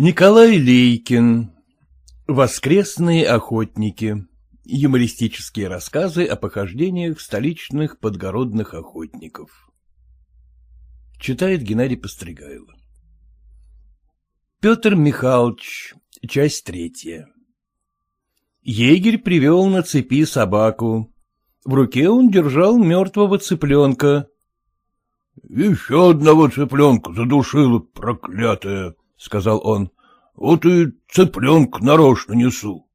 Николай Лейкин. Воскресные охотники. Юмористические рассказы о похождениях столичных подгородных охотников. Читает Геннадий Постригайло. Петр Михайлович. Часть третья. Егерь привел на цепи собаку. В руке он держал мертвого цыпленка. — Еще одного цыпленка задушила, проклятая, — сказал он. — Вот и цыпленка нарочно несу.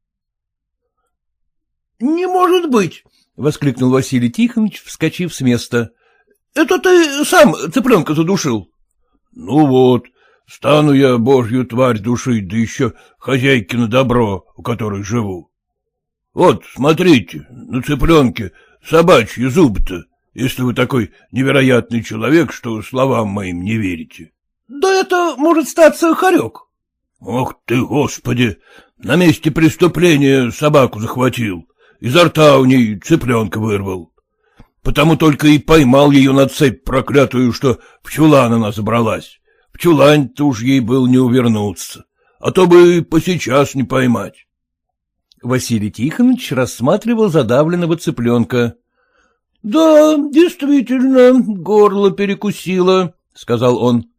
— Не может быть! — воскликнул Василий Тихонович, вскочив с места. — Это ты сам цыпленка задушил? — Ну вот, стану я божью тварь душить, да еще хозяйкино добро, у которой живу. Вот, смотрите, на цыпленке собачьи зубы-то, если вы такой невероятный человек, что словам моим не верите. Да это может статься хорек. Ох ты, господи! На месте преступления собаку захватил, изо рта у ней цыпленка вырвал. Потому только и поймал ее на цепь проклятую, что в чулан она забралась. В чулань-то уж ей был не увернуться, а то бы по сейчас не поймать. Василий Тихонович рассматривал задавленного цыпленка. — Да, действительно, горло перекусило, — сказал он. —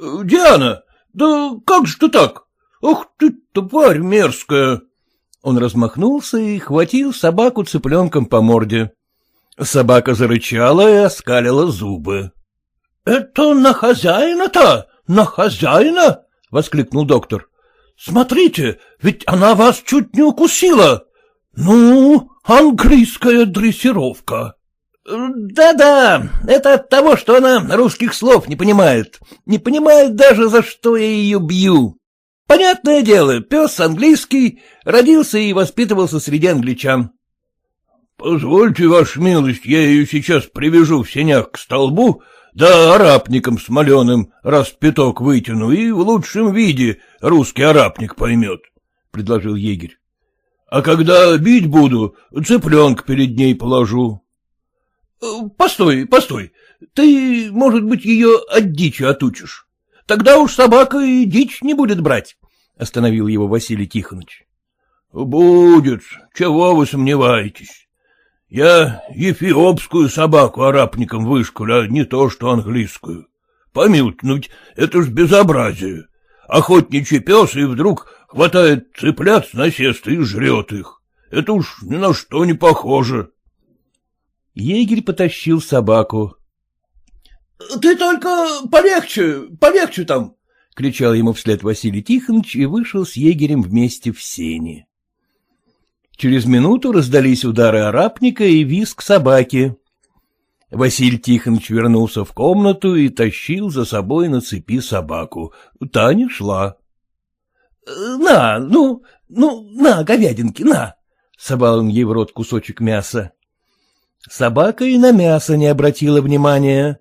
Диана, да как же ты так? Ах ты, тварь мерзкая! Он размахнулся и хватил собаку цыпленком по морде. Собака зарычала и оскалила зубы. — Это на хозяина-то? На хозяина? — воскликнул доктор. — Смотрите, ведь она вас чуть не укусила. Ну, английская дрессировка. Да-да, это от того, что она русских слов не понимает. Не понимает даже, за что я ее бью. Понятное дело, пес английский, родился и воспитывался среди англичан. — Позвольте, ваша милость, я ее сейчас привяжу в сенях к столбу, да арапником смоленым раз пяток вытяну, и в лучшем виде русский арапник поймет, — предложил егерь. — А когда бить буду, цыпленка перед ней положу. — Постой, постой. Ты, может быть, ее от дичи отучишь. Тогда уж собака и дичь не будет брать, — остановил его Василий Тихонович. — Будет. Чего вы сомневаетесь? Я ефиопскую собаку арапником вышкулю, а не то, что английскую. Помилуйте, ну ведь это ж безобразие. Охотничий пес и вдруг хватает цыплят с насеста и жрет их. Это уж ни на что не похоже. Егерь потащил собаку. — Ты только полегче, полегче там! — кричал ему вслед Василий Тихонович и вышел с егерем вместе в сени. Через минуту раздались удары арапника и визг собаки. Василий Тихонович вернулся в комнату и тащил за собой на цепи собаку. Таня шла. — На, ну, ну, на, говядинки, на! — собал он ей в рот кусочек мяса. Собака и на мясо не обратила внимания.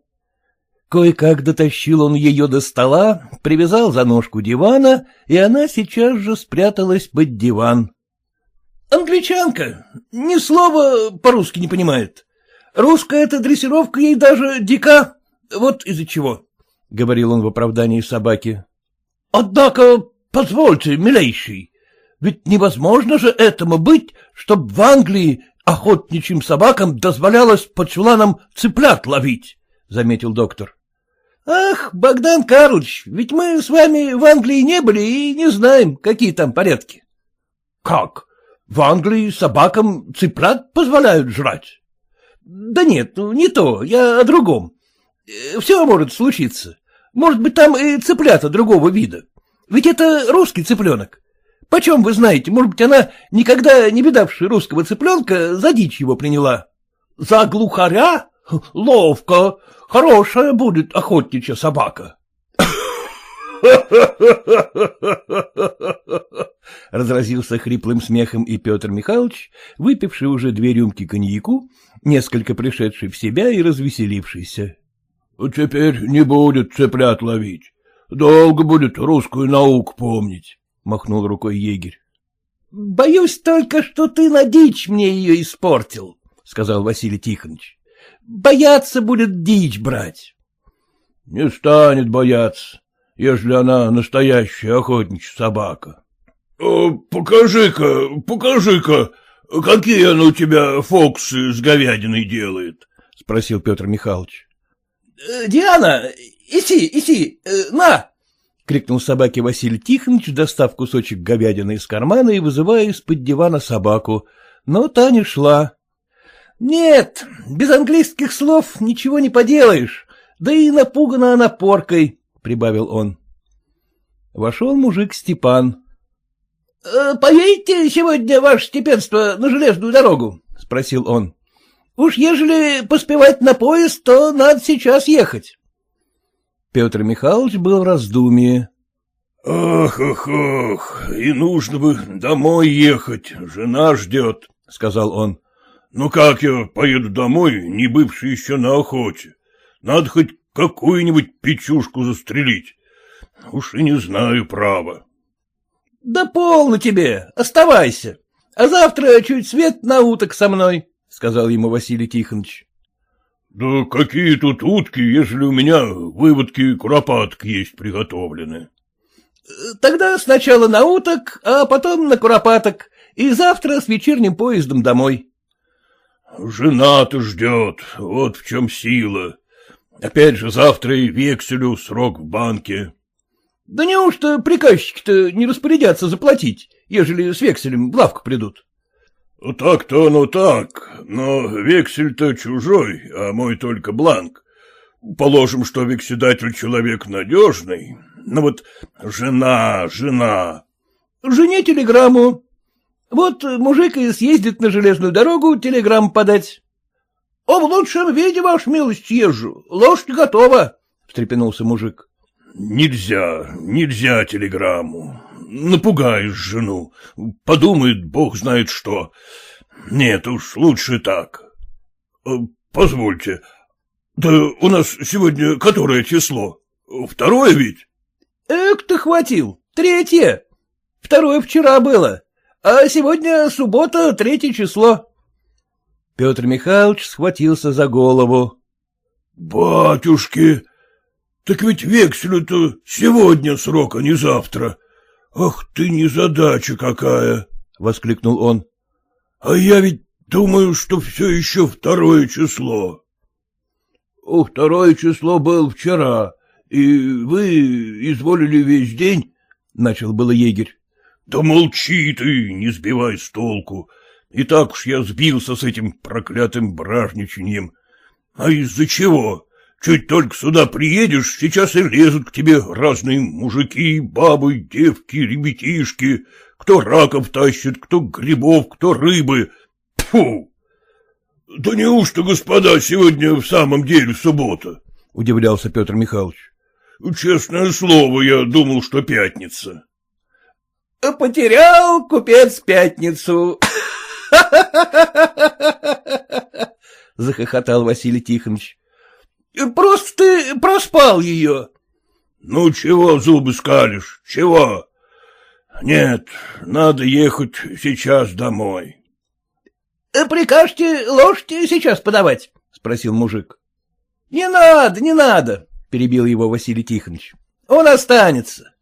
Кое-как дотащил он ее до стола, привязал за ножку дивана, и она сейчас же спряталась под диван. — Англичанка, ни слова по-русски не понимает. Русская эта дрессировка ей даже дика. Вот из-за чего, — говорил он в оправдании собаки. — Однако, позвольте, милейший, ведь невозможно же этому быть, чтоб в Англии охотничьим собакам дозволялось по чуланам цыплят ловить, — заметил доктор. — Ах, Богдан Карлович, ведь мы с вами в Англии не были и не знаем, какие там порядки. — Как? В Англии собакам цыплят позволяют жрать? — Да нет, ну не то, я о другом. Э, Все может случиться. Может быть, там и цыплята другого вида. Ведь это русский цыпленок. Почем вы знаете, может быть, она, никогда не видавшая русского цыпленка, за дичь его приняла? За глухаря? Ловко. Хорошая будет охотничья собака. Разразился хриплым смехом и Петр Михайлович, выпивший уже две рюмки коньяку, несколько пришедший в себя и развеселившийся. — Теперь не будет цыплят ловить. Долго будет русскую науку помнить. — махнул рукой егерь. — Боюсь только, что ты на дичь мне ее испортил, — сказал Василий Тихонович. — Бояться будет дичь брать. — Не станет бояться. ежели она настоящая охотничья собака. Э, — Покажи-ка, покажи-ка, какие она у тебя фокусы с говядиной делает? — спросил Петр Михайлович. Диана, иси, иси, э, на! — крикнул собаке Василий Тихонович, достав кусочек говядины из кармана и вызывая из-под дивана собаку. Но та не шла. — Нет, без английских слов ничего не поделаешь, да и напугана она поркой, — прибавил он. Вошел мужик Степан. Э, — Поедете сегодня, ваше степенство, на железную дорогу? — спросил он. — Уж ежели поспевать на поезд, то надо сейчас ехать. Петр Михайлович был в раздумье. — Ох, ох, ох, и нужно бы домой ехать, жена ждет, — сказал он. — Ну как я поеду домой, не бывший еще на охоте? Надо хоть какую-нибудь печушку застрелить. Уж и не знаю права. — Да полно тебе, оставайся. А завтра чуть свет на уток со мной, — сказал ему Василий Тихонович. — Да какие тут утки, если у меня выводки куропаток есть приготовлены? — Тогда сначала на уток, а потом на куропаток, и завтра с вечерним поездом домой. — Жена-то ждет, вот в чем сила. Опять же завтра и векселю срок в банке. Да неужто приказчики-то не распорядятся заплатить, ежели с векселем в лавку придут? — Так-то оно так, но вексель-то чужой, а мой только бланк. Положим, что векседатель человек надежный, но вот жена, жена... — Жене телеграмму. Вот мужик и съездит на железную дорогу телеграмму подать. — Об лучшем виде, ваш милость, езжу, лошадь готова, — встрепенулся мужик. Нельзя, нельзя телеграмму. Напугаешь жену. Подумает, бог знает что. Нет уж, лучше так. Э, позвольте. Да у нас сегодня которое число? Второе ведь? Эк, ты хватил. Третье. Второе вчера было. А сегодня суббота, третье число. Петр Михайлович схватился за голову. — Батюшки, так ведь векселю-то сегодня срок, а не завтра. Ах ты, незадача какая! — воскликнул он. — А я ведь думаю, что все еще второе число. — Второе число было вчера, и вы изволили весь день, — начал было егерь. — Да молчи ты, не сбивай с толку. И так уж я сбился с этим проклятым бражничанием. А из-за чего? Чуть только сюда приедешь, сейчас и лезут к тебе разные мужики, бабы, девки, ребятишки, кто раков тащит, кто грибов, кто рыбы. Фу! Да неужто, господа, сегодня в самом деле суббота? — удивлялся Петр Михайлович. — Честное слово, я думал, что пятница. — Потерял купец пятницу. — захохотал Василий Тихонович. — Просто ты проспал ее. — Ну, чего зубы скалишь, чего? Нет, надо ехать сейчас домой. — Прикажете лошадь сейчас подавать? — спросил мужик. — Не надо, не надо, — перебил его Василий Тихонович. — Он останется.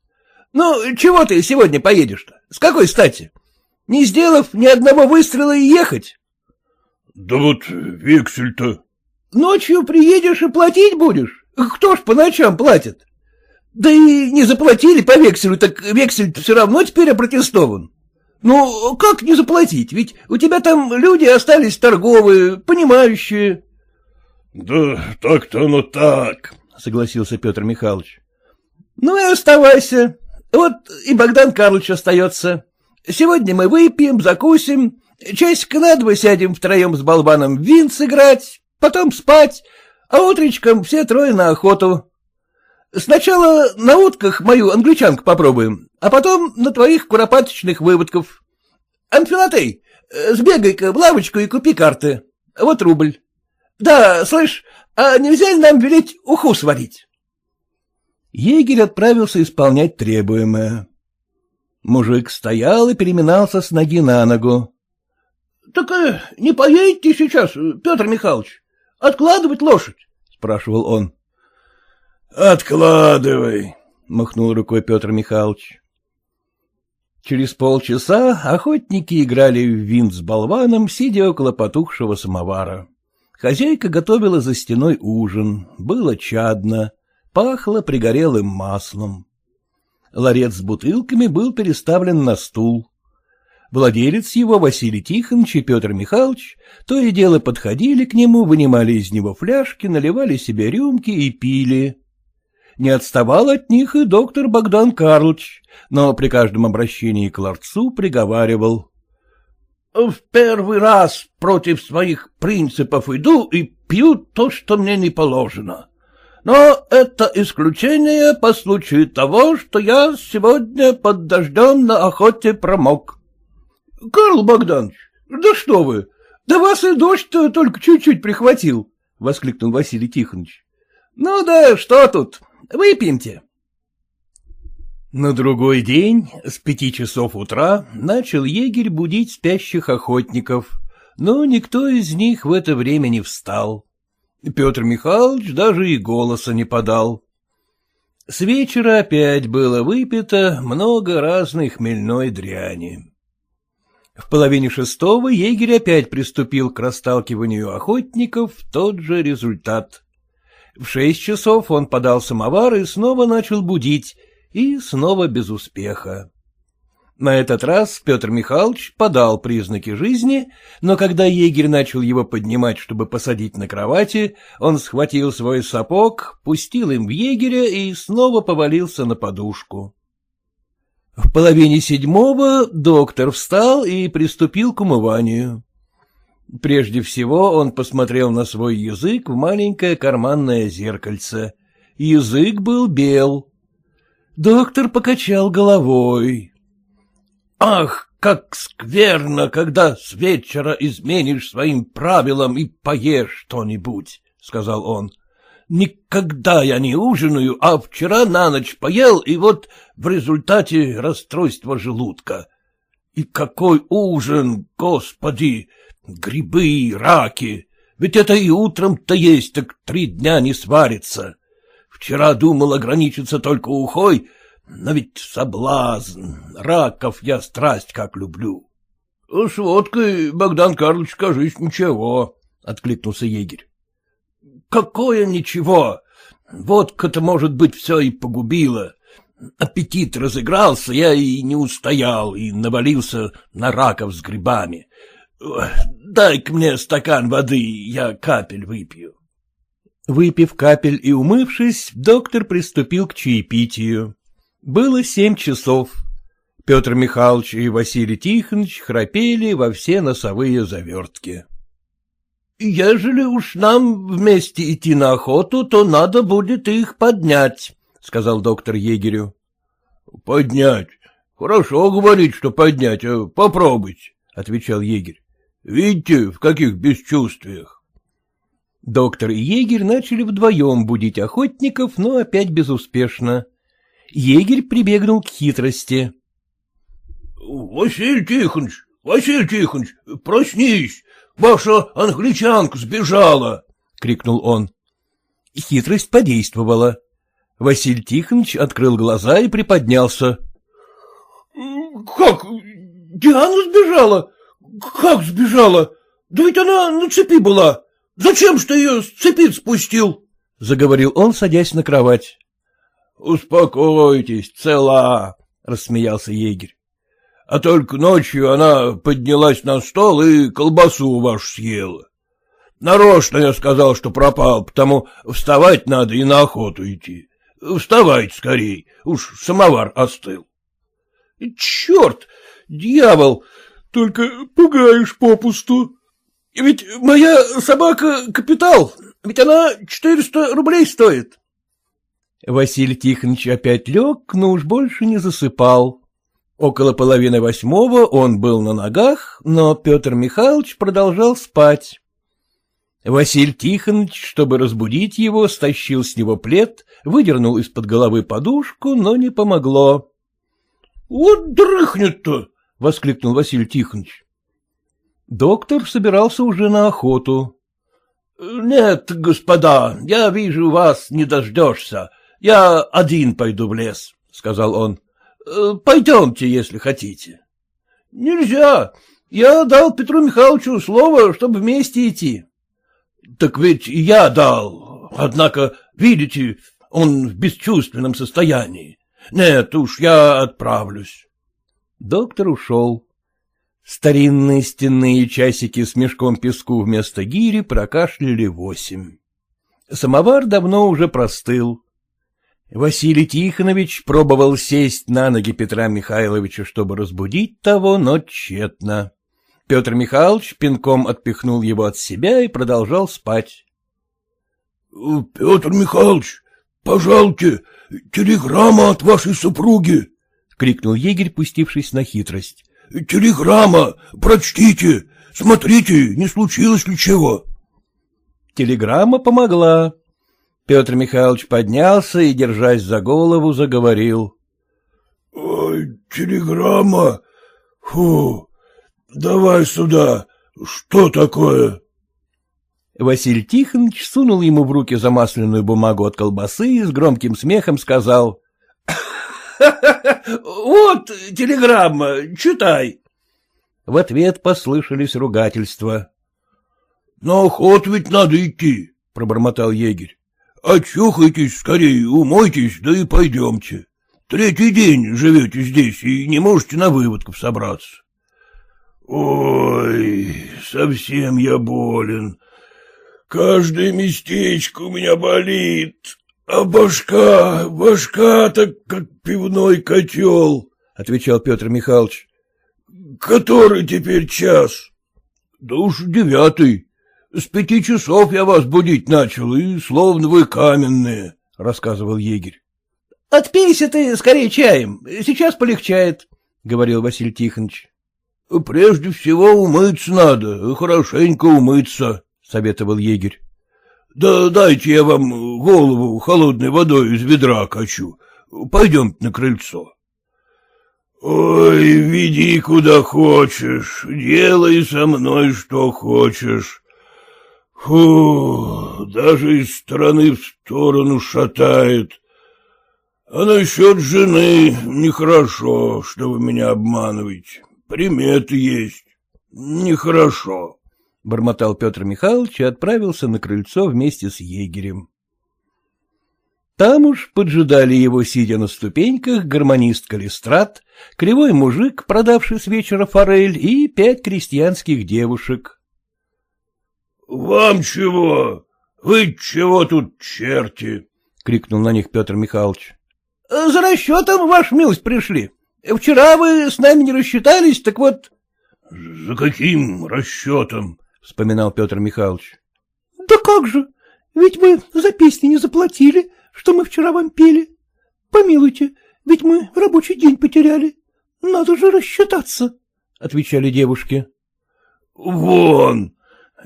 Ну, чего ты сегодня поедешь-то? С какой стати? Не сделав ни одного выстрела и ехать? — Да вот вексель-то... Ночью приедешь и платить будешь? Кто ж по ночам платит? Да и не заплатили по векселю, так вексель все равно теперь опротестован. Ну, как не заплатить? Ведь у тебя там люди остались торговые, понимающие. — Да так-то оно так, — согласился Петр Михайлович. — Ну и оставайся. Вот и Богдан Карлович остается. Сегодня мы выпьем, закусим, часик на два сядем втроем с болваном вин сыграть, потом спать, а утречком все трое на охоту. Сначала на утках мою англичанку попробуем, а потом на твоих куропаточных выводков. Анфилатей, сбегай-ка в лавочку и купи карты. Вот рубль. Да, слышь, а нельзя ли нам велеть уху сварить? Егерь отправился исполнять требуемое. Мужик стоял и переминался с ноги на ногу. — Так э, не поедете сейчас, Петр Михайлович? Откладывать лошадь? — спрашивал он. — Откладывай, —— махнул рукой Петр Михайлович. Через полчаса охотники играли в винт с болваном, сидя около потухшего самовара. Хозяйка готовила за стеной ужин, было чадно, пахло пригорелым маслом. Ларец с бутылками был переставлен на стул. Владелец его, Василий Тихонович и Петр Михайлович, то и дело подходили к нему, вынимали из него фляжки, наливали себе рюмки и пили. Не отставал от них и доктор Богдан Карлович, но при каждом обращении к ларцу приговаривал. — В первый раз против своих принципов иду и пью то, что мне не положено. Но это исключение по случаю того, что я сегодня под дождем на охоте промок. — Карл Богданович, да что вы, да вас и дождь только чуть-чуть прихватил, — воскликнул Василий Тихонович. — Ну да что тут, выпьемте. На другой день с пяти часов утра начал егерь будить спящих охотников, но никто из них в это время не встал. Петр Михайлович даже и голоса не подал. С вечера опять было выпито много разной хмельной дряни. В половине шестого егерь опять приступил к расталкиванию охотников, тот же результат. В шесть часов он подал самовар и снова начал будить, и снова без успеха. На этот раз Петр Михайлович подал признаки жизни, но когда егерь начал его поднимать, чтобы посадить на кровати, он схватил свой сапог, пустил им в егеря и снова повалился на подушку. В половине седьмого доктор встал и приступил к умыванию. Прежде всего он посмотрел на свой язык в маленькое карманное зеркальце. Язык был бел. Доктор покачал головой. — Ах, как скверно, когда с вечера изменишь своим правилам и поешь что-нибудь, — сказал он. — Никогда я не ужинаю, а вчера на ночь поел, и вот в результате расстройство желудка. И какой ужин, господи! Грибы, раки! Ведь это и утром-то есть, так три дня не сварится. Вчера думал ограничиться только ухой, но ведь соблазн, раков я страсть как люблю. — С водкой, Богдан Карлович, кажись, ничего, — откликнулся егерь. — Какое ничего? Водка-то, может быть, все и погубила. Аппетит разыгрался, я и не устоял, и навалился на раков с грибами. Дай-ка мне стакан воды, я капель выпью. Выпив капель и умывшись, доктор приступил к чаепитию. Было семь часов. Петр Михайлович и Василий Тихонович храпели во все носовые завертки. — Ежели уж нам вместе идти на охоту, то надо будет их поднять, — сказал доктор егерю. — Поднять? Хорошо говорить, что поднять, а попробуйте, — отвечал егерь. — Видите, в каких бесчувствиях. Доктор и егерь начали вдвоем будить охотников, но опять безуспешно егерь прибегнул к хитрости. — Василий Тихонович, Василий Тихонович, проснись, ваша англичанка сбежала! — крикнул он. Хитрость подействовала. Василий Тихонович открыл глаза и приподнялся. — Как? Диана сбежала? Как сбежала? Да ведь она на цепи была. Зачем ты ее с цепи спустил? — заговорил он, садясь на кровать. — Успокойтесь, цела, — рассмеялся егерь. — А только ночью она поднялась на стол и колбасу вашу съела. Нарочно я сказал, что пропал, потому вставать надо и на охоту идти. Вставайте скорей, уж самовар остыл. — Черт, дьявол, только пугаешь попусту. Ведь моя собака — капитал, ведь она четыреста рублей стоит. Василий Тихонович опять лег, но уж больше не засыпал. Около половины восьмого он был на ногах, но Петр Михайлович продолжал спать. Василий Тихонович, чтобы разбудить его, стащил с него плед, выдернул из-под головы подушку, но не помогло. — Вот дрыхнет-то! — воскликнул Василий Тихонович. Доктор собирался уже на охоту. — Нет, господа, я вижу, вас не дождешься. я один пойду в лес, — сказал он. Э, — Пойдемте, если хотите. — Нельзя. Я дал Петру Михайловичу слово, чтобы вместе идти. — Так ведь я дал. Однако, видите, он в бесчувственном состоянии. Нет, уж я отправлюсь. Доктор ушел. Старинные стенные часики с мешком песку вместо гири прокашляли восемь. Самовар давно уже простыл. Василий Тихонович пробовал сесть на ноги Петра Михайловича, чтобы разбудить того, но тщетно. Петр Михайлович пинком отпихнул его от себя и продолжал спать. — Петр Михайлович, пожалуйте, телеграмма от вашей супруги! — крикнул егерь, пустившись на хитрость. — Телеграмма, прочтите, смотрите, не случилось ли чего. Телеграмма помогла. Петр Михайлович поднялся и, держась за голову, заговорил. — телеграмма, фу, давай сюда, что такое? Василий Тихонович сунул ему в руки замасленную бумагу от колбасы и с громким смехом сказал. Вот телеграмма, читай. В ответ послышались ругательства. — На охоту ведь надо идти, — пробормотал егерь. — Очухайтесь скорее, умойтесь, да и пойдемте. Третий день живете здесь и не можете на выводков собраться. — Ой, совсем я болен. Каждое местечко у меня болит, а башка, башка так как пивной котел, — отвечал Петр Михайлович. — Который теперь час? — Да уж девятый. С пяти часов я вас будить начал, и словно вы каменные, — рассказывал егерь. — Отпейся ты скорее чаем, сейчас полегчает, — говорил Василий Тихонович. — Прежде всего умыться надо, хорошенько умыться, — советовал егерь. Да дайте я вам голову холодной водой из ведра качу. Пойдемте на крыльцо. Ой, веди куда хочешь, делай со мной что хочешь. Фу, даже из стороны в сторону шатает. А насчет жены нехорошо, что вы меня обманываете. Приметы есть. Нехорошо бормотал Петр Михайлович и отправился на крыльцо вместе с егерем. Там уж поджидали его, сидя на ступеньках, гармонист Калистрат, кривой мужик, продавший с вечера форель, и пять крестьянских девушек. — Вам чего? Вы чего тут, черти? — крикнул на них Петр Михайлович. — За расчетом, ваша милость, пришли. Вчера вы с нами не рассчитались, так вот... — За каким расчетом? — вспоминал Петр Михайлович. — Да как же, ведь вы за песни не заплатили, что мы вчера вам пели. Помилуйте, ведь мы рабочий день потеряли. Надо же рассчитаться, — отвечали девушки. — Вон,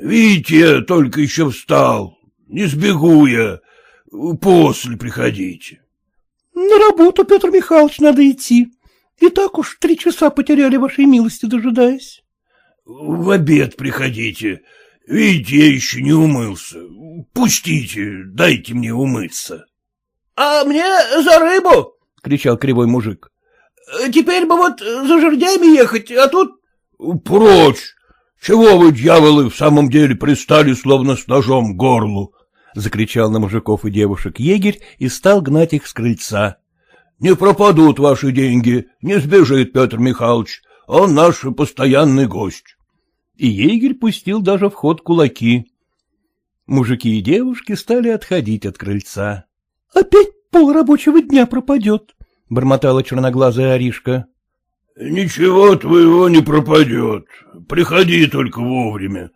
видите, я только еще встал. Не сбегу я. После приходите. — На работу, Петр Михайлович, надо идти. И так уж три часа потеряли вашей милости, дожидаясь. В обед приходите. Видите, я еще не умылся. Пустите, дайте мне умыться. — А мне за рыбу! — кричал кривой мужик. — Теперь бы вот за жердями ехать, а тут... — Прочь! Чего вы, дьяволы, в самом деле пристали, словно с ножом к горлу? — закричал на мужиков и девушек егерь и стал гнать их с крыльца. — Не пропадут ваши деньги, не сбежит Петр Михайлович, он наш постоянный гость. И егерь пустил даже в ход кулаки. Мужики и девушки стали отходить от крыльца. — Опять пол рабочего дня пропадет, — бормотала черноглазая Аришка. — Ничего твоего не пропадет. Приходи только вовремя.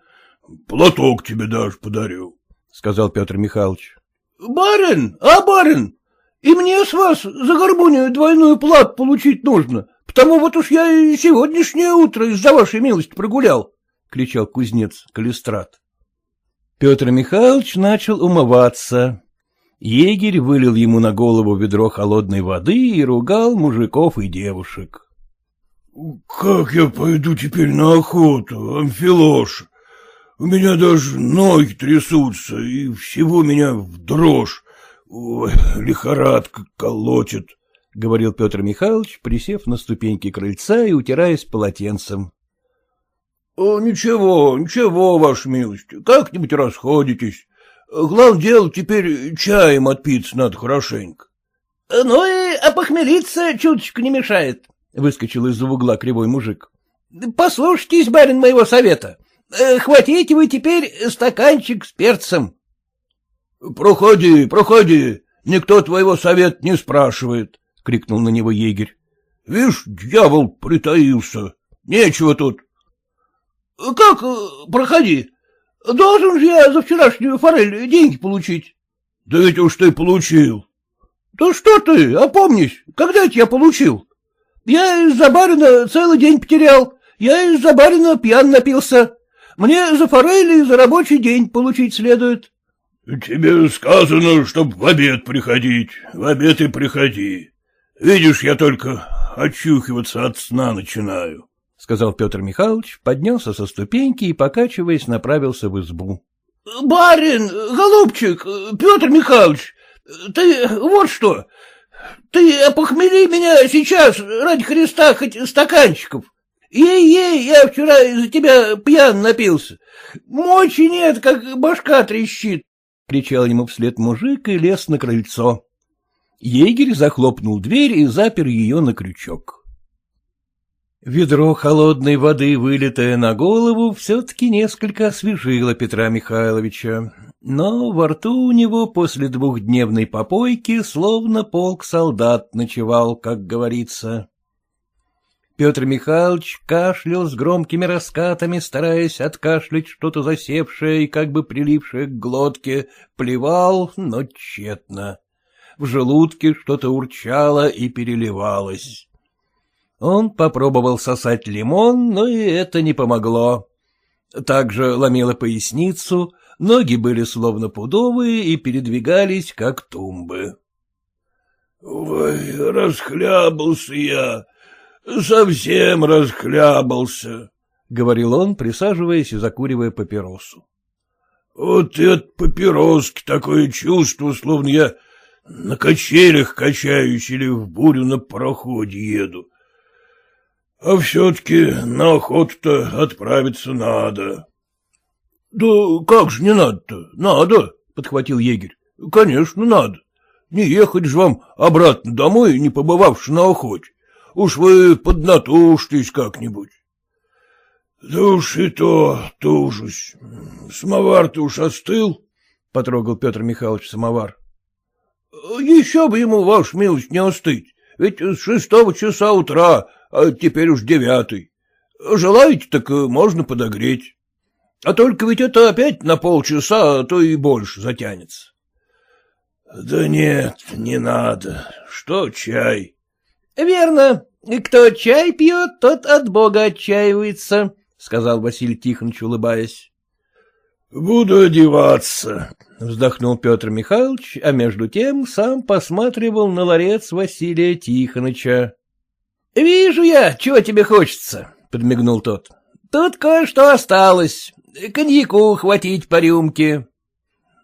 Платок тебе даже подарю, — сказал Петр Михайлович. — Барин, а барин, и мне с вас за горбуню двойную плату получить нужно. Потому вот уж я и сегодняшнее утро из-за вашей милости прогулял, — кричал кузнец Калистрат. Петр Михайлович начал умываться. Егерь вылил ему на голову ведро холодной воды и ругал мужиков и девушек. — Как я пойду теперь на охоту, Амфилош? У меня даже ноги трясутся, и всего меня в дрожь. Ой, лихорадка колотит, — говорил Петр Михайлович, присев на ступеньки крыльца и утираясь полотенцем. — Ничего, ничего, ваша милость, как-нибудь расходитесь. Главное дело, теперь чаем отпиться надо хорошенько. — Ну и опохмелиться чуточку не мешает, — выскочил из-за угла кривой мужик. — Послушайтесь, барин, моего совета. Э, хватите вы теперь стаканчик с перцем. — Проходи, проходи, никто твоего совета не спрашивает, — крикнул на него егерь. — Вишь, дьявол притаился, нечего тут. — Как э, проходи? Должен же я за вчерашнюю форель деньги получить. — Да ведь уж ты получил. — Да что ты, опомнись, когда это я получил? Я из-за барина целый день потерял, я из-за барина пьян напился. Мне за форели за рабочий день получить следует. — Тебе сказано, чтоб в обед приходить, в обед и приходи. Видишь, я только очухиваться от сна начинаю, — сказал Петр Михайлович, поднялся со ступеньки и, покачиваясь, направился в избу. — Барин, голубчик, Петр Михайлович, ты вот что, ты опохмели меня сейчас ради Христа хоть стаканчиков. Ей-ей, я вчера из-за тебя пьян напился. Мочи нет, как башка трещит. — кричал ему вслед мужик и лез на крыльцо. Егерь захлопнул дверь и запер ее на крючок. Ведро холодной воды, вылитое на голову, все-таки несколько освежило Петра Михайловича, но во рту у него после двухдневной попойки словно полк солдат ночевал, как говорится. Петр Михайлович кашлял с громкими раскатами, стараясь откашлять что-то засевшее и как бы прилившее к глотке, плевал, но тщетно. В желудке что-то урчало и переливалось. Он попробовал сосать лимон, но и это не помогло. Также ломило поясницу, ноги были словно пудовые и передвигались, как тумбы. — Ой, расхлябался я, Совсем расхлябался, — говорил он, присаживаясь и закуривая папиросу. — Вот это папироски такое чувство, словно я на качелях качаюсь или в бурю на пароходе еду. А все-таки на охоту-то отправиться надо. — Да как же не надо-то? Надо, — подхватил егерь. — Конечно, надо. Не ехать же вам обратно домой, не побывавши на охоте. Уж вы поднатужьтесь как-нибудь. — Да уж и то тужусь. Самовар-то уж остыл, — потрогал Петр Михайлович самовар. — Еще бы ему, ваш милость, не остыть. Ведь с шестого часа утра, а теперь уж девятый. Желаете, так можно подогреть. А только ведь это опять на полчаса, а то и больше затянется. — Да нет, не надо. Что чай? — Верно. Кто чай пьет, тот от Бога отчаивается, — сказал Василий Тихонович, улыбаясь. — Буду одеваться, — вздохнул Петр Михайлович, а между тем сам посматривал на ларец Василия Тихоновича. — Вижу я, чего тебе хочется, — подмигнул тот. — Тут кое-что осталось. Коньяку хватить по рюмке.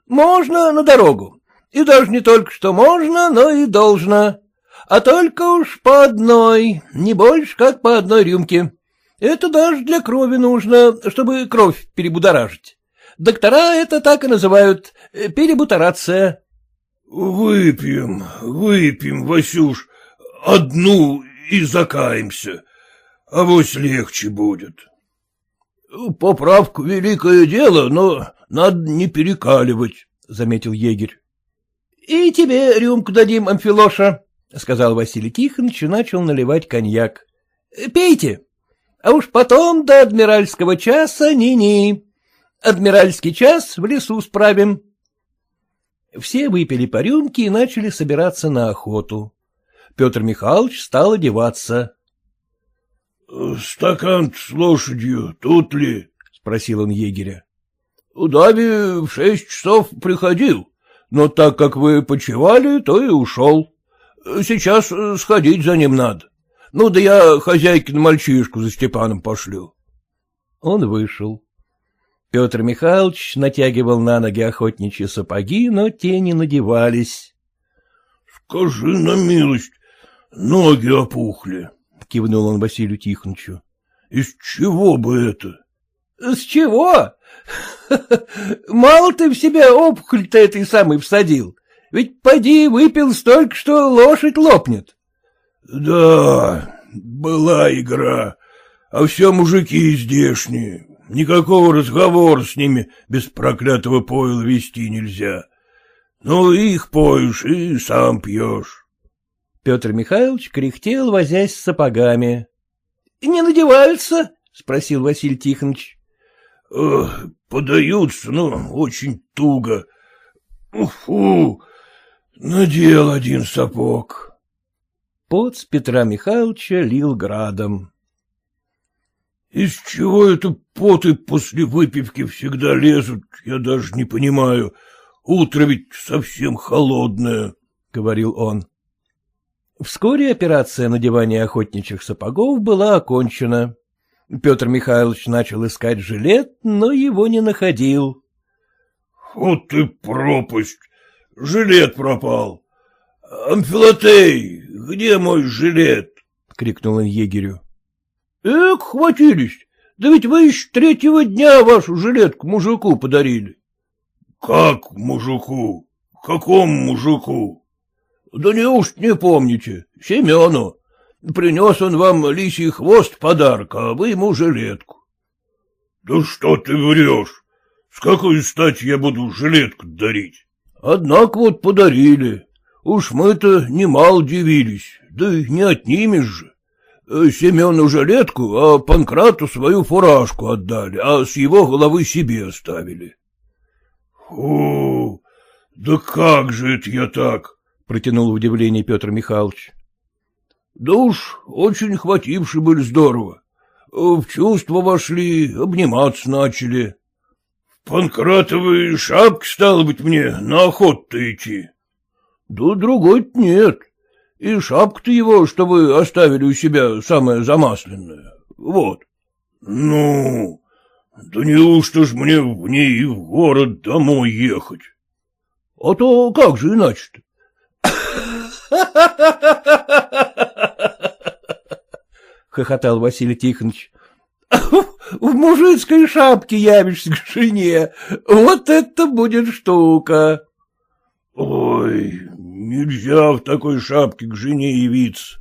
Можно на дорогу. И даже не только что можно, но и должно а только уж по одной, не больше, как по одной рюмке. Это даже для крови нужно, чтобы кровь перебудоражить. Доктора это так и называют э, — перебутарация. — Выпьем, выпьем, Васюш, одну и закаемся, а вось легче будет. — Поправка — великое дело, но надо не перекаливать, — заметил егерь. — И тебе рюмку дадим, Амфилоша, — сказал Василий Тихонович и начал наливать коньяк. — Пейте, а уж потом до адмиральского часа ни-ни. Адмиральский час в лесу справим. Все выпили по рюмке и начали собираться на охоту. Петр Михайлович стал одеваться. — Стакан с лошадью тут ли? — спросил он егеря. — Дави в шесть часов приходил, но так как вы почевали, то и ушел. Сейчас сходить за ним надо. Ну да я хозяйкин мальчишку за Степаном пошлю. Он вышел. Петр Михайлович натягивал на ноги охотничьи сапоги, но те не надевались. скажи на милость, ноги опухли, — кивнул он Василию Тихоновичу. — Из чего бы это? — С чего? Мало ты в себя опухоль-то этой самой всадил. Ведь поди выпил столько, что лошадь лопнет. — Да, была игра, а все мужики здешние. Никакого разговора с ними без проклятого пойла вести нельзя. Ну, их поешь и сам пьешь. Петр Михайлович кряхтел, возясь с сапогами. — Не надеваются? — спросил Василий Тихонович. — Подаются, но очень туго. Фу, надел один сапог. Пот с Петра Михайловича лил градом. — Из чего это поты после выпивки всегда лезут, я даже не понимаю. Утро ведь совсем холодное, — говорил он. Вскоре операция надевания охотничьих сапогов была окончена. Петр Михайлович начал искать жилет, но его не находил. — Вот ты пропасть! Жилет пропал! Амфилотей, где мой жилет? — крикнул он егерю. — Эх, хватились! Да ведь вы еще третьего дня вашу жилетку мужику подарили. — Как мужику? Какому мужику? — Да неужто не помните? Семену. Принес он вам лисий хвост подарок, а вы ему жилетку. — Да что ты врешь? С какой стати я буду жилетку дарить? — Однако вот подарили. Уж мы-то немало дивились, да и не отнимешь же. Семену жилетку, а Панкрату свою фуражку отдали, а с его головы себе оставили. — Фу, да как же это я так? — протянул в удивлении Петр Михайлович. Да уж, очень хвативши были здорово. В чувство вошли, обниматься начали. — Панкратовой шапки, стало быть, мне на охоту идти? — Да другой нет. И шапка-то его, что вы оставили у себя, самая замасленная. Вот. — Ну, да неужто ж мне в ней в город домой ехать? — А то как же иначе-то? — хохотал Василий Тихонович. — В мужицкой шапке явишься к жене. Вот это будет штука. — Ой, нельзя в такой шапке к жене явиться.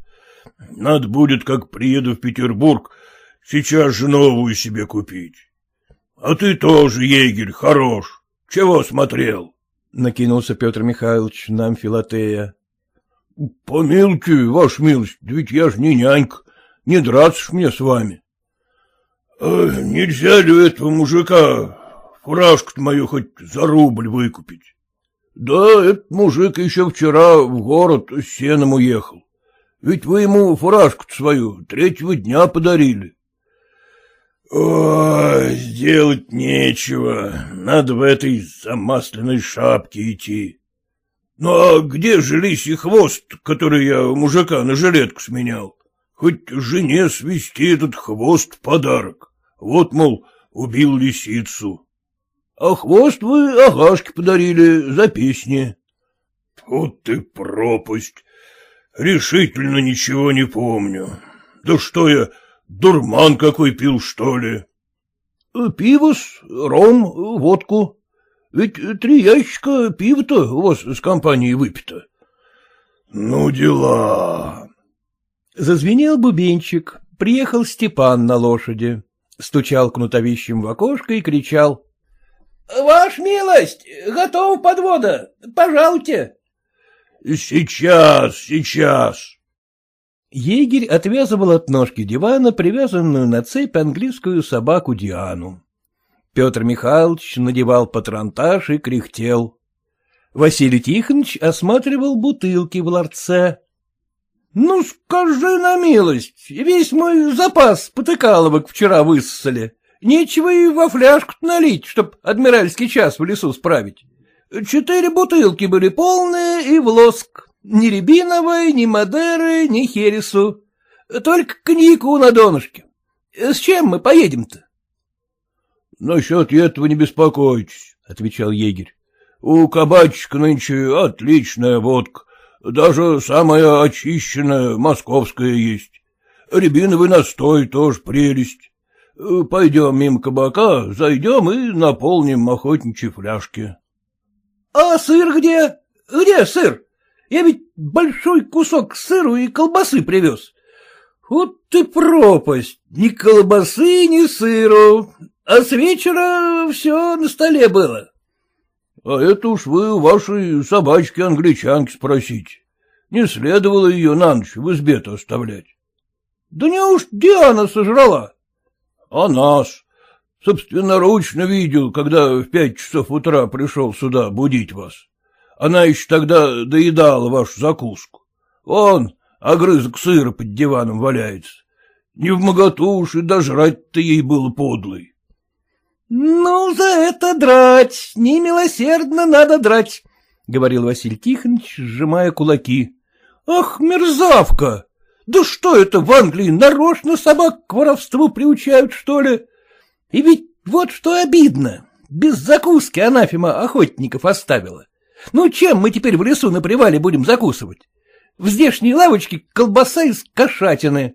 Надо будет, как приеду в Петербург, сейчас же новую себе купить. А ты тоже, егерь, хорош. Чего смотрел? — накинулся Петр Михайлович на Амфилатея. — Помилуйте, ваша милость, ведь я ж не нянька. Не драться ж мне с вами. — Нельзя ли этого мужика фуражку-то мою хоть за рубль выкупить? — Да, этот мужик еще вчера в город с сеном уехал. Ведь вы ему фуражку свою третьего дня подарили. — Ой, сделать нечего, надо в этой замасленной шапке идти. Ну а где же лисий хвост, который я мужика на жилетку сменял? Хоть жене свести этот хвост в подарок. Вот, мол, убил лисицу. А хвост вы Агашке подарили за песни. Вот ты пропасть. Решительно ничего не помню. Да что я, дурман какой пил, что ли? Пивос, ром, водку. Ведь три ящика пива-то у вас с компанией выпито. Ну, дела. Зазвенел бубенчик, приехал Степан на лошади, стучал кнутовищем в окошко и кричал. — Ваш милость, готов подвода, пожалуйте. — Сейчас, сейчас. Егерь отвязывал от ножки дивана привязанную на цепь английскую собаку Диану. Петр Михайлович надевал патронтаж и кряхтел. Василий Тихонович осматривал бутылки в ларце. — Ну, скажи на милость, весь мой запас потыкаловок вчера высосали. Нечего и во фляжку налить, чтоб адмиральский час в лесу справить. Четыре бутылки были полные и в лоск. Ни рябиновой, ни Мадеры, ни Хересу. Только коньяку на донышке. С чем мы поедем-то? — Насчет этого не беспокойтесь, — отвечал егерь. — У кабачка нынче отличная водка, Даже самая очищенная московская есть. Рябиновый настой тоже прелесть. Пойдем мимо кабака, зайдем и наполним охотничьи фляжки. — А сыр где? Где сыр? Я ведь большой кусок сыру и колбасы привез. Вот ты пропасть, ни колбасы, ни сыру, а с вечера все на столе было. — А это уж вы у вашей собачки-англичанки спросите. Не следовало ее на ночь в избе-то оставлять. — Да неуж Диана сожрала? — А нас. Собственноручно видел, когда в пять часов утра пришел сюда будить вас. Она еще тогда доедала вашу закуску. Он, огрызок сыра под диваном валяется. Не в моготу уж и дожрать-то ей было подлый. — Ну, за это драть, немилосердно надо драть, — говорил Василий Тихонович, сжимая кулаки. — Ах, мерзавка! Да что это в Англии, нарочно собак к воровству приучают, что ли? И ведь вот что обидно, без закуски анафема охотников оставила. Ну, чем мы теперь в лесу на привале будем закусывать? В здешней лавочке колбаса из кошатины.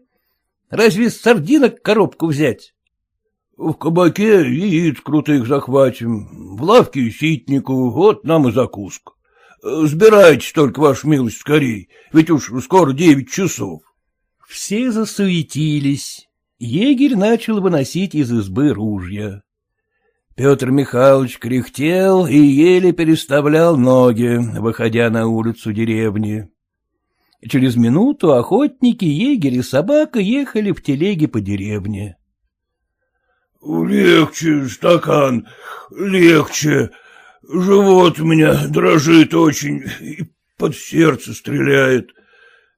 Разве сардинок коробку взять? — В кабаке яиц крутых захватим, в лавке ситнику, вот нам и закуска. Сбирайтесь только, ваша милость, скорей, ведь уж скоро девять часов. Все засуетились. Егерь начал выносить из избы ружья. Петр Михайлович кряхтел и еле переставлял ноги, выходя на улицу деревни. Через минуту охотники, егерь и собака ехали в телеге по деревне. — Легче, стакан, легче. Живот у меня дрожит очень и под сердце стреляет.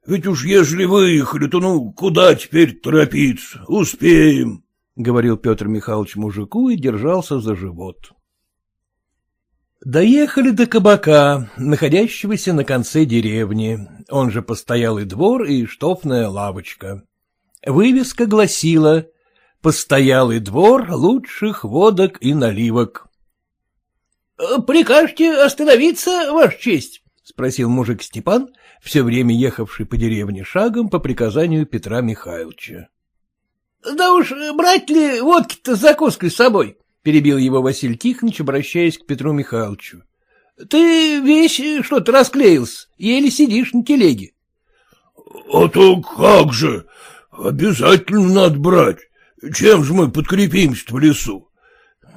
Ведь уж ежели выехали, то ну куда теперь торопиться? Успеем. — говорил Петр Михайлович мужику и держался за живот. Доехали до кабака, находящегося на конце деревни, он же постоялый двор и штофная лавочка. Вывеска гласила «Постоялый двор лучших водок и наливок». — Прикажете остановиться, Ваша честь? — спросил мужик Степан, все время ехавший по деревне шагом по приказанию Петра Михайловича. — Да уж брать ли водки-то с закуской с собой? — перебил его Василий Тихонович, обращаясь к Петру Михайловичу. — Ты весь что-то расклеился, еле сидишь на телеге. — А то как же, обязательно надо брать. Чем же мы подкрепимся в лесу?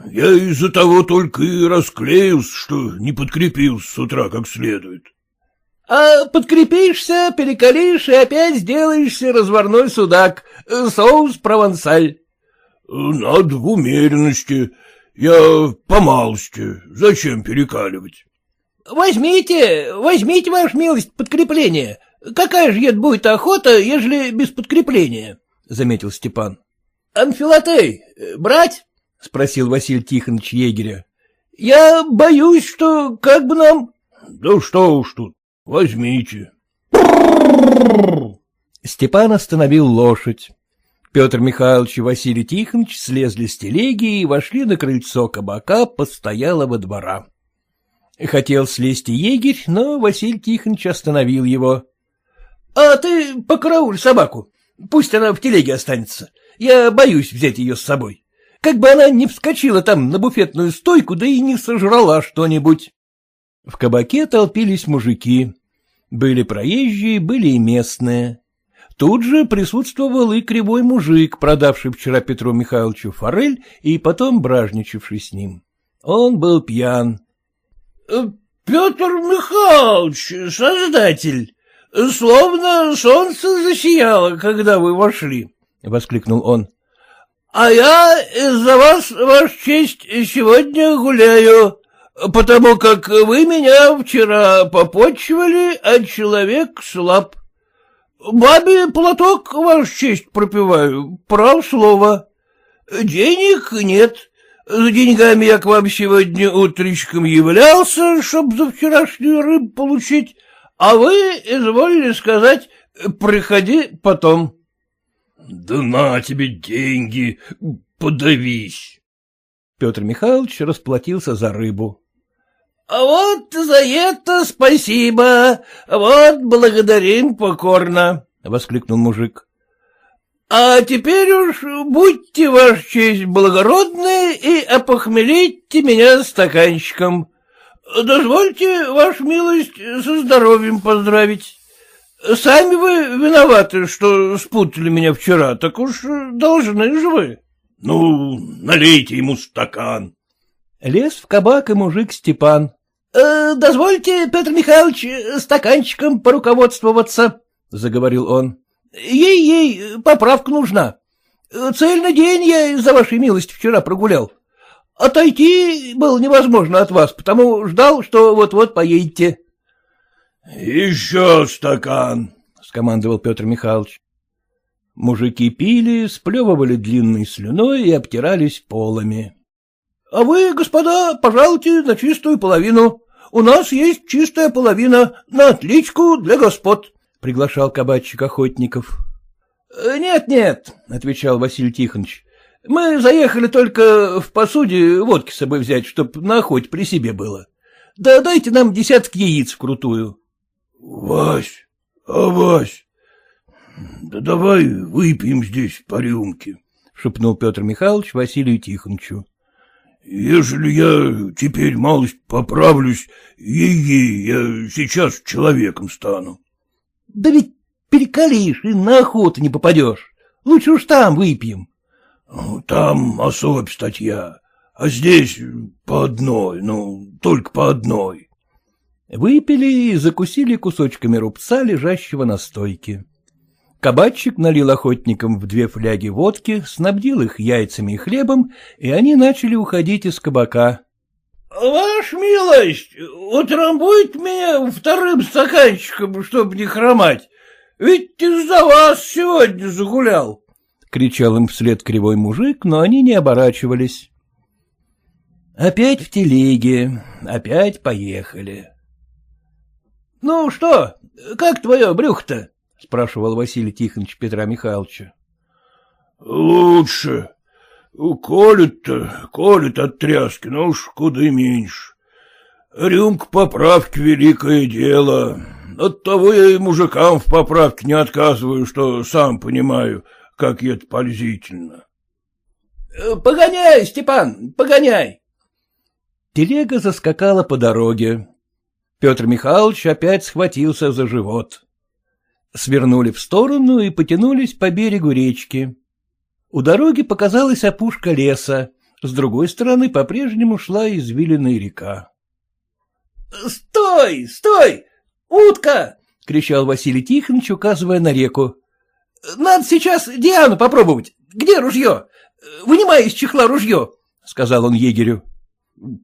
Я из-за того только и расклеился, что не подкрепился с утра как следует. — А подкрепишься, перекалишь и опять сделаешься разварной судак, соус провансаль. — Надо в умеренности. Я по малости. Зачем перекаливать? — Возьмите, возьмите, ваша милость, подкрепление. Какая же это будет охота, ежели без подкрепления? — заметил Степан. — Анфилатей, брать? — спросил Василий Тихонович егеря. — Я боюсь, что как бы нам... — Да что уж тут, возьмите. Степан остановил лошадь. Петр Михайлович и Василий Тихонович слезли с телеги и вошли на крыльцо кабака постоялого двора. Хотел слезть егерь, но Василий Тихонович остановил его. — А ты покарауль собаку, пусть она в телеге останется. Я боюсь взять ее с собой. Как бы она не вскочила там на буфетную стойку, да и не сожрала что-нибудь. В кабаке толпились мужики. Были проезжие, были и местные. Тут же присутствовал и кривой мужик, продавший вчера Петру Михайловичу форель и потом бражничавший с ним. Он был пьян. «Э, — Петр Михайлович, создатель, словно солнце засияло, когда вы вошли, — воскликнул он. — А я из-за вас, ваша честь, сегодня гуляю, потому как вы меня вчера попочивали, а человек слаб. Бабе платок, ваша честь, пропиваю, прав слово. Денег нет. За деньгами я к вам сегодня утречком являлся, чтоб за вчерашнюю рыбу получить, а вы изволили сказать, приходи потом. — Да на тебе деньги, подавись. Петр Михайлович расплатился за рыбу. А вот за это спасибо, вот благодарим покорно, — воскликнул мужик. — А теперь уж будьте, ваша честь, благородны и опохмелите меня стаканчиком. Дозвольте, ваша милость, со здоровьем поздравить. Сами вы виноваты, что спутали меня вчера, так уж должны же вы. — Ну, налейте ему стакан. Лез в кабак и мужик Степан. «Э, — Дозвольте, Петр Михайлович, стаканчиком поруководствоваться, — заговорил он. Ей-ей, поправка нужна. Цельный день я за вашей милости вчера прогулял. Отойти было невозможно от вас, потому ждал, что вот-вот поедете. — Еще стакан, — скомандовал Петр Михайлович. Мужики пили, сплевывали длинной слюной и обтирались полами. — А вы, господа, пожалуйте на чистую половину. У нас есть чистая половина на отличку для господ, — приглашал кабачик охотников. «Нет, — Нет-нет, — отвечал Василий Тихонович, — мы заехали только в посуде водки с собой взять, чтоб на охоте при себе было. Да дайте нам десяток яиц вкрутую. — Вась, а Вась, да давай выпьем здесь по рюмке, — шепнул Петр Михайлович Василию Тихоновичу. — Ежели я теперь малость поправлюсь, ей-ей, я сейчас человеком стану. — Да ведь перекалишь и на охоту не попадешь. Лучше уж там выпьем. — Там особь статья, а здесь по одной, ну, только по одной. Выпили и закусили кусочками рубца, лежащего на стойке. Кабачик налил охотникам в две фляги водки, снабдил их яйцами и хлебом, и они начали уходить из кабака. — Ваш милость, утрамбует меня вторым стаканчиком, чтобы не хромать, ведь из-за вас сегодня загулял, — кричал им вслед кривой мужик, но они не оборачивались. Опять в телеге, опять поехали. — Ну что, как твое брюхо-то? — спрашивал Василий Тихонович Петра Михайловича. — Лучше. Колет-то, колет от тряски, но уж куда меньше. Рюмка поправки — великое дело. Оттого я и мужикам в поправке не отказываю, что сам понимаю, как это пользительно. — Погоняй, Степан, погоняй! Телега заскакала по дороге. Петр Михайлович опять схватился за живот. Свернули в сторону и потянулись по берегу речки. У дороги показалась опушка леса, с другой стороны по-прежнему шла извилиная река. — Стой, стой! Утка! — кричал Василий Тихонович, указывая на реку. — Надо сейчас Диану попробовать. Где ружье? Вынимай из чехла ружье, — сказал он егерю. —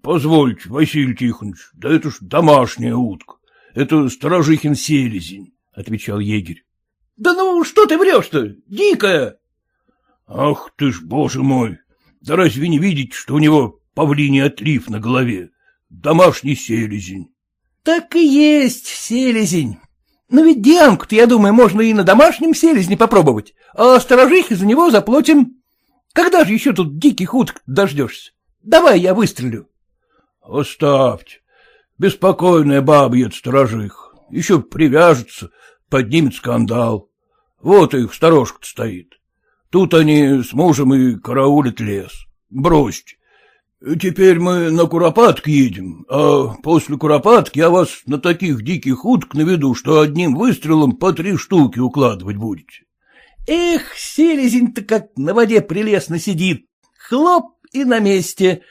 Позвольте, Василий Тихонович, да это ж домашняя утка. Это сторожихин селезень, — отвечал егерь. — Да ну, что ты врешь-то? Дикая! — Ах ты ж, боже мой! Да разве не видите, что у него павлиний отлив на голове? Домашний селезень. — Так и есть селезень. Но ведь Дианку-то, я думаю, можно и на домашнем селезне попробовать, а сторожихи за него заплатим. Когда же еще тут диких уток дождешься? Давай я выстрелю. — Оставьте. Беспокойная бабья сторожих. Еще привяжется, поднимет скандал. Вот их сторожка стоит. Тут они с мужем и караулят лес. Бросьте. Теперь мы на Куропатк едем, а после Куропатки я вас на таких диких уток наведу, что одним выстрелом по три штуки укладывать будете. Эх, селезень-то как на воде прелестно сидит. Хлоп и на месте.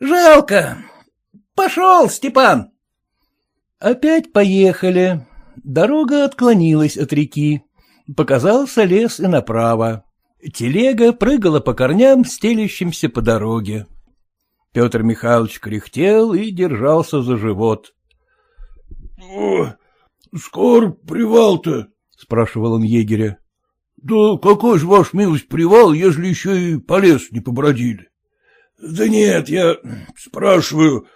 Жалко. Пошел, Степан. Опять поехали. Дорога отклонилась от реки. Показался лес и направо. Телега прыгала по корням, стелящимся по дороге. Петр Михайлович кряхтел и держался за живот. — Скоро привал-то? — спрашивал он егеря. — Да какой же ваш милость привал, ежели еще и по лесу не побродили? — Да нет, я спрашиваю,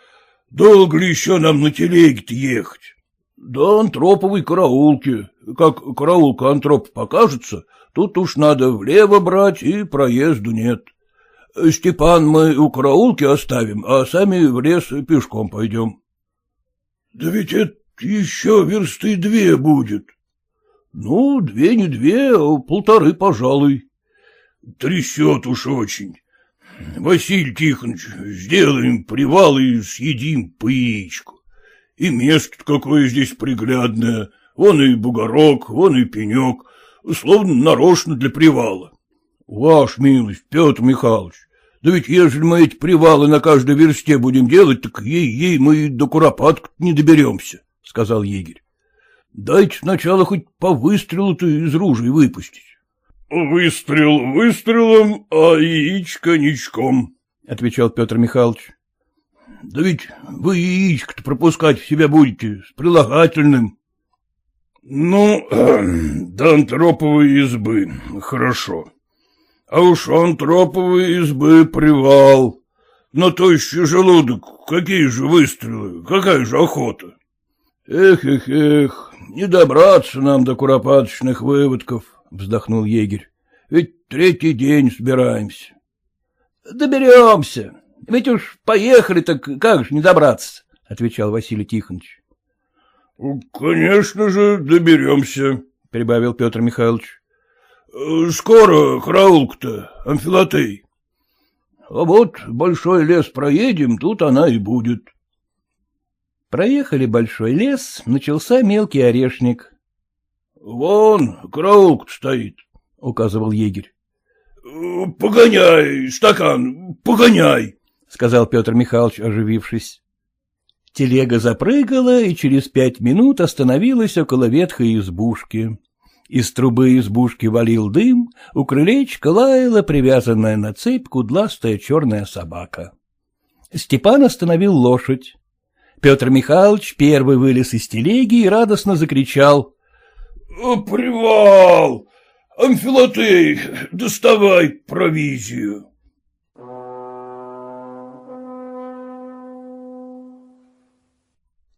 долго ли еще нам на телеге-то ехать? — Да антроповой караулки. Как караулка антроп покажется, тут уж надо влево брать, и проезду нет. Степан мы у караулки оставим, а сами в лес пешком пойдем. — Да ведь это еще версты две будет. — Ну, две не две, а полторы, пожалуй. — Трясет уж очень. Василий Тихонович, сделаем привал и съедим по яичку. И место какое здесь приглядное. Вон и бугорок, вон и пенек. Словно нарочно для привала. — Ваш милость, Петр Михайлович, да ведь ежели мы эти привалы на каждой версте будем делать, так ей-ей мы до Куропатка не доберемся, — сказал егерь. — Дайте сначала хоть по выстрелу-то из ружей выпустить. — Выстрел выстрелом, а яичко ничком, — отвечал Петр Михайлович. — Да ведь вы яичко-то пропускать себя будете с прилагательным. — Ну, до антроповой избы, хорошо. А уж он троповой избы привал. Но то еще желудок, какие же выстрелы, какая же охота. Эх, эх, эх, не добраться нам до куропаточных выводков, вздохнул егерь. Ведь третий день собираемся. Доберемся. Ведь уж поехали, так как же не добраться, отвечал Василий Тихонович. Конечно же, доберемся, прибавил Петр Михайлович. Скоро караулка-то, Амфилатей. — А вот большой лес проедем, тут она и будет. Проехали большой лес, начался мелкий орешник. — Вон, караулка стоит, — указывал егерь. Погоняй, стакан, погоняй, — сказал Петр Михайлович, оживившись. Телега запрыгала и через пять минут остановилась около ветхой избушки. Из трубы избушки валил дым, у крылечка лаяла привязанная на цепь кудластая черная собака. Степан остановил лошадь. Петр Михайлович первый вылез из телеги и радостно закричал. — Привал! Амфилотей, доставай провизию!